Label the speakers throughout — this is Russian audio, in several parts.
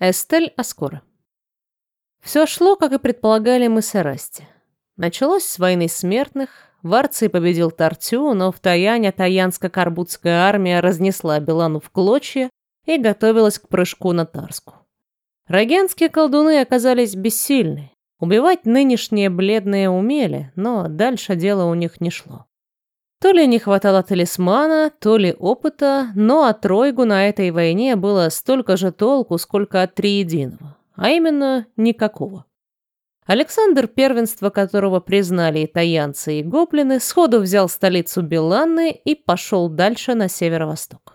Speaker 1: Эстель Аскора. Все шло, как и предполагали мы с Эрасти. Началось с войны смертных, в Арции победил Тартю, но в Таяне Таянско-Карбутская армия разнесла Белану в клочья и готовилась к прыжку на Тарску. Рогенские колдуны оказались бессильны. Убивать нынешние бледные умели, но дальше дело у них не шло. То ли не хватало талисмана, то ли опыта, но от Ройгу на этой войне было столько же толку, сколько от Триединого, а именно никакого. Александр, первенство которого признали и таянцы, и гоблины, сходу взял столицу Беланны и пошел дальше на северо-восток.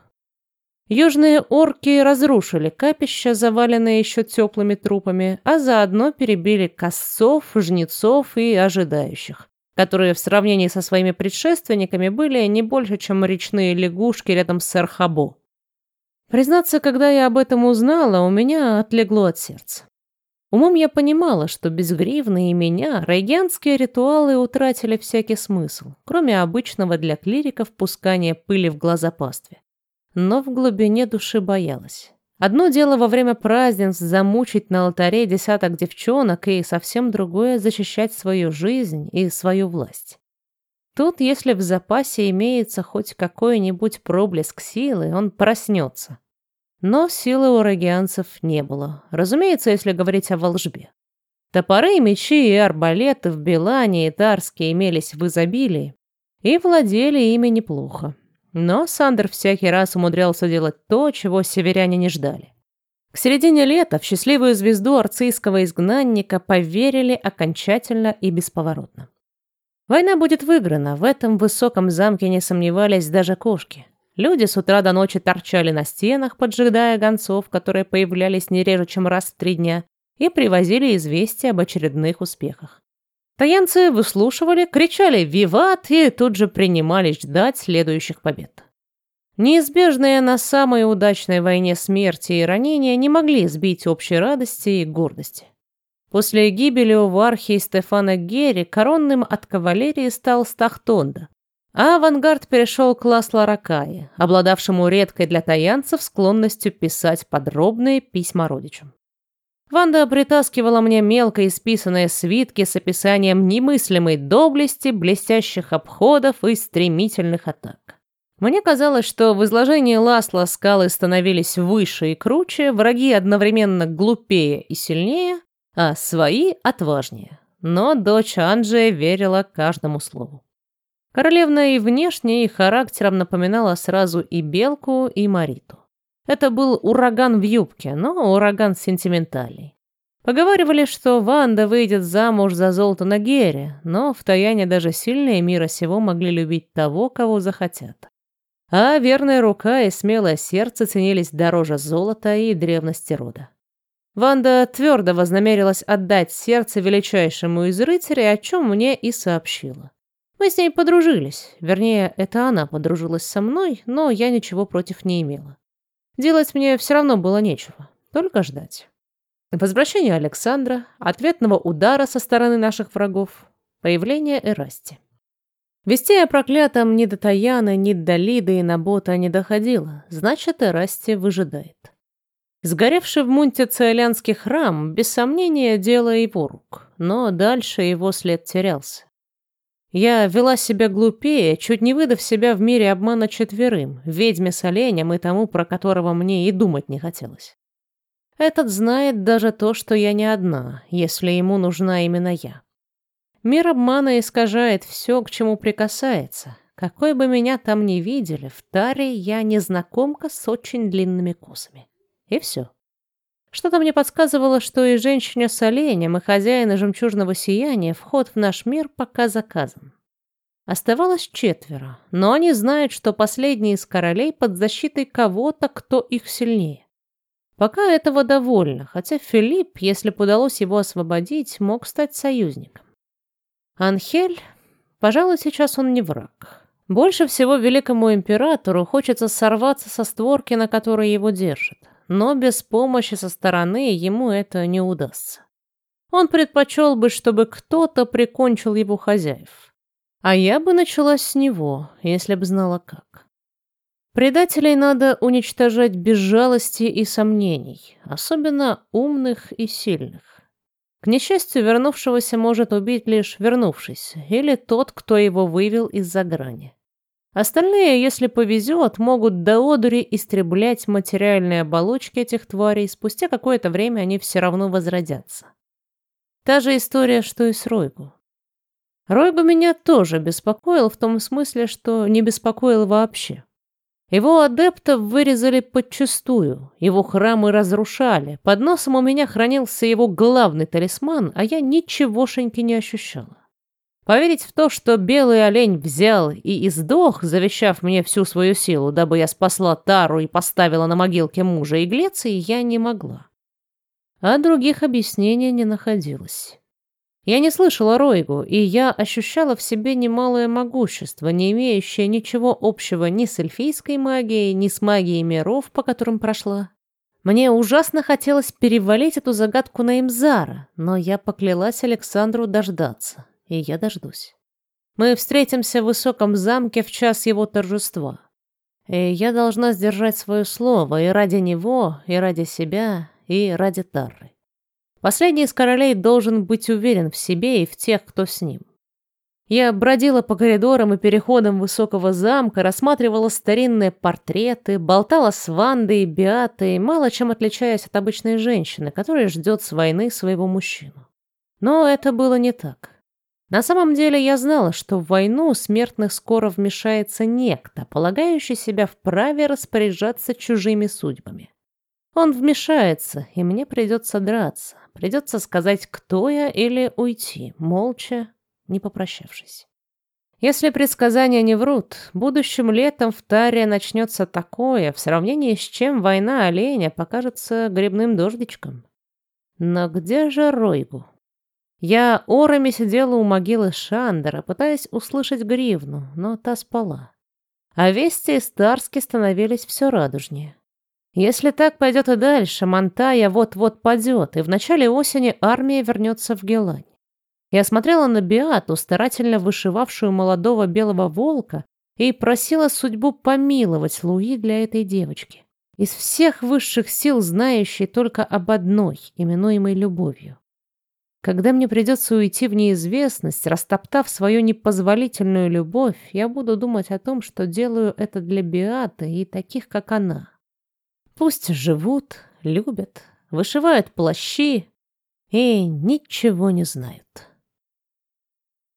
Speaker 1: Южные орки разрушили капища, заваленные еще теплыми трупами, а заодно перебили косцов, жнецов и ожидающих которые в сравнении со своими предшественниками были не больше, чем речные лягушки рядом с Эрхабо. Признаться, когда я об этом узнала, у меня отлегло от сердца. Умом я понимала, что без гривны и меня райгянские ритуалы утратили всякий смысл, кроме обычного для клириков пускания пыли в глаза пастве. Но в глубине души боялась. Одно дело во время празднеств замучить на алтаре десяток девчонок, и совсем другое — защищать свою жизнь и свою власть. Тут, если в запасе имеется хоть какой-нибудь проблеск силы, он проснется. Но силы у рогианцев не было, разумеется, если говорить о волжбе. Топоры, мечи и арбалеты в Белане и Тарске имелись в изобилии и владели ими неплохо. Но Сандер всякий раз умудрялся делать то, чего северяне не ждали. К середине лета в счастливую звезду арцийского изгнанника поверили окончательно и бесповоротно. Война будет выиграна, в этом высоком замке не сомневались даже кошки. Люди с утра до ночи торчали на стенах, поджидая гонцов, которые появлялись не реже, чем раз в три дня, и привозили известия об очередных успехах. Таянцы выслушивали, кричали «Виват!» и тут же принимались ждать следующих побед. Неизбежные на самой удачной войне смерти и ранения не могли сбить общей радости и гордости. После гибели у Вархи Стефана Герри коронным от кавалерии стал Стахтонда, а авангард перешел к Ласло Ракае, обладавшему редкой для таянцев склонностью писать подробные письма родичам. Ванда притаскивала мне мелко исписанные свитки с описанием немыслимой доблести, блестящих обходов и стремительных атак. Мне казалось, что в изложении Ласла скалы становились выше и круче, враги одновременно глупее и сильнее, а свои отважнее. Но дочь Анджия верила каждому слову. Королевна и внешне, и характером напоминала сразу и Белку, и Мариту. Это был ураган в юбке, но ураган сентиментальный. Поговаривали, что Ванда выйдет замуж за Золтана Герри, но в Таяне даже сильные мира сего могли любить того, кого захотят. А верная рука и смелое сердце ценились дороже золота и древности рода. Ванда твердо вознамерилась отдать сердце величайшему из рыцарей, о чем мне и сообщила. Мы с ней подружились, вернее, это она подружилась со мной, но я ничего против не имела. Делать мне все равно было нечего, только ждать. Возвращение Александра, ответного удара со стороны наших врагов, появление Эрасти. Вести о проклятом ни до Таяны, ни до Лиды и Набота не доходило, значит, Эрасти выжидает. Сгоревший в Мунте Циолянский храм, без сомнения, дело его рук, но дальше его след терялся. Я вела себя глупее, чуть не выдав себя в мире обмана четверым, ведьме с оленем и тому, про которого мне и думать не хотелось. Этот знает даже то, что я не одна, если ему нужна именно я. Мир обмана искажает все, к чему прикасается. Какой бы меня там ни видели, в таре я незнакомка с очень длинными косами. И все. Что-то мне подсказывало, что и женщине с оленем, и хозяина жемчужного сияния вход в наш мир пока заказан. Оставалось четверо, но они знают, что последний из королей под защитой кого-то, кто их сильнее. Пока этого довольно, хотя Филипп, если бы удалось его освободить, мог стать союзником. Анхель, пожалуй, сейчас он не враг. Больше всего великому императору хочется сорваться со створки, на которой его держат но без помощи со стороны ему это не удастся. Он предпочел бы, чтобы кто-то прикончил его хозяев. А я бы начала с него, если бы знала как. Предателей надо уничтожать без жалости и сомнений, особенно умных и сильных. К несчастью, вернувшегося может убить лишь вернувшийся, или тот, кто его вывел из-за грани. Остальные, если повезет, могут до одури истреблять материальные оболочки этих тварей, спустя какое-то время они все равно возродятся. Та же история, что и с Ройгу. Ройгу меня тоже беспокоил в том смысле, что не беспокоил вообще. Его адептов вырезали подчистую, его храмы разрушали, под носом у меня хранился его главный талисман, а я ничегошеньки не ощущала. Поверить в то, что белый олень взял и издох, завещав мне всю свою силу, дабы я спасла Тару и поставила на могилке мужа и Глеции, я не могла. А других объяснений не находилось. Я не слышала Ройгу, и я ощущала в себе немалое могущество, не имеющее ничего общего ни с эльфийской магией, ни с магией миров, по которым прошла. Мне ужасно хотелось перевалить эту загадку на Имзара, но я поклялась Александру дождаться и я дождусь. Мы встретимся в высоком замке в час его торжества. И я должна сдержать свое слово и ради него, и ради себя, и ради Тарры. Последний из королей должен быть уверен в себе и в тех, кто с ним. Я бродила по коридорам и переходам высокого замка, рассматривала старинные портреты, болтала с Вандой и Беатой, мало чем отличаясь от обычной женщины, которая ждет с войны своего мужчину. Но это было не так. На самом деле я знала, что в войну смертных скоро вмешается некто, полагающий себя вправе распоряжаться чужими судьбами. Он вмешается, и мне придется драться. Придется сказать, кто я, или уйти, молча, не попрощавшись. Если предсказания не врут, будущим летом в Таре начнется такое, в сравнении с чем война оленя покажется грибным дождичком. Но где же Ройгу? Я орами сидела у могилы Шандера, пытаясь услышать гривну, но та спала. А вести из Тарски становились все радужнее. Если так пойдет и дальше, Монтая вот-вот падет, и в начале осени армия вернется в Гелань. Я смотрела на Биату, старательно вышивавшую молодого белого волка, и просила судьбу помиловать Луи для этой девочки. Из всех высших сил знающей только об одной, именуемой любовью. Когда мне придется уйти в неизвестность, растоптав свою непозволительную любовь, я буду думать о том, что делаю это для Биаты и таких, как она. Пусть живут, любят, вышивают плащи и ничего не знают.